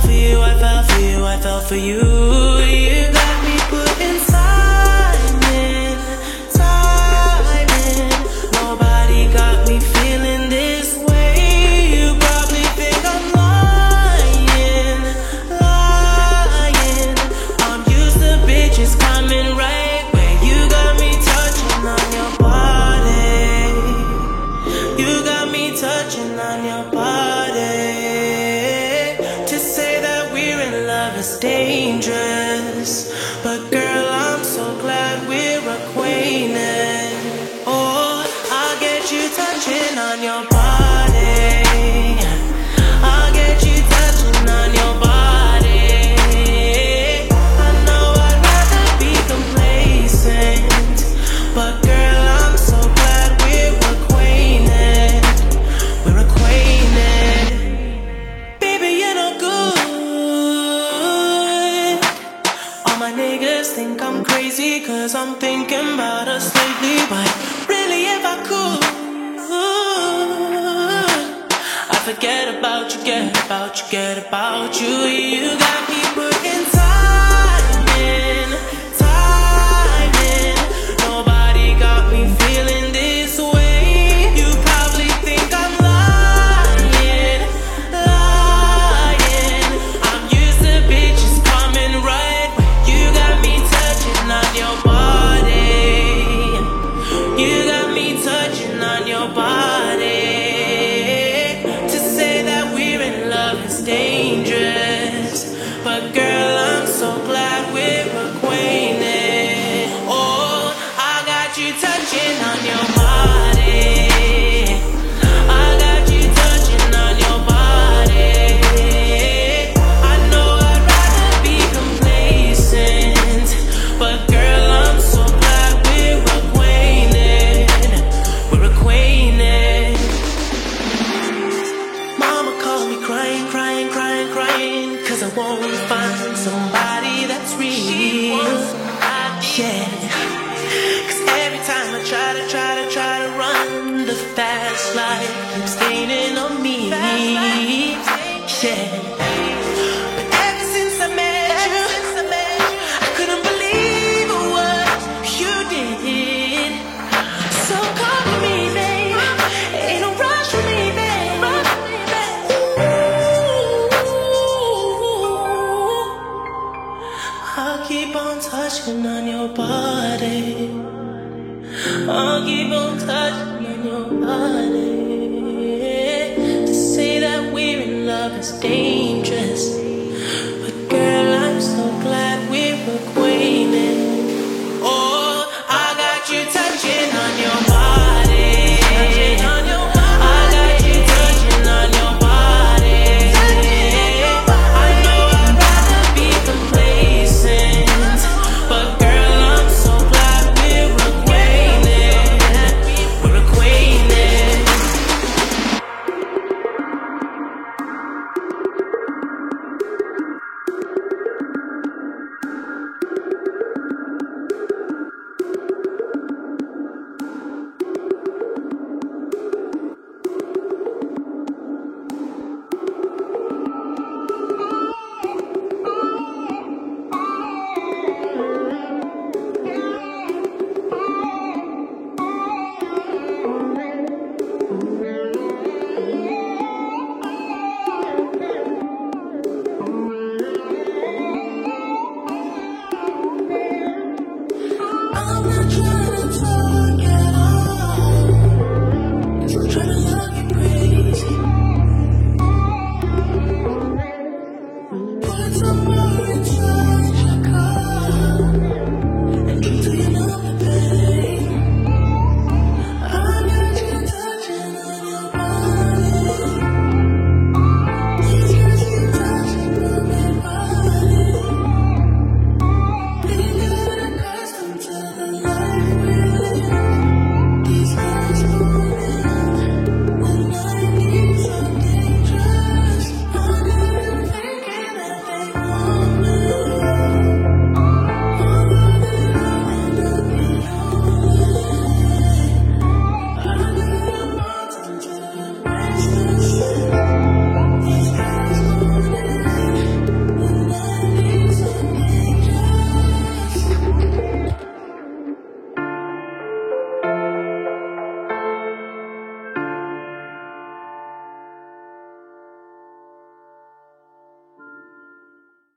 for you, I fell for you, I fell for you. you. Cause I'm thinking about us lately, but really if I could ooh, I forget about you, get about you, get about you. You got me your body. Try to, try to, try to run the fast life keeps staining on me. Yeah. But ever since I met you, I couldn't believe what you did. So come me, babe. Ain't no rush for me, babe. Ooh. I'll keep on touching on your body. I'll keep on touching.